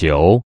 九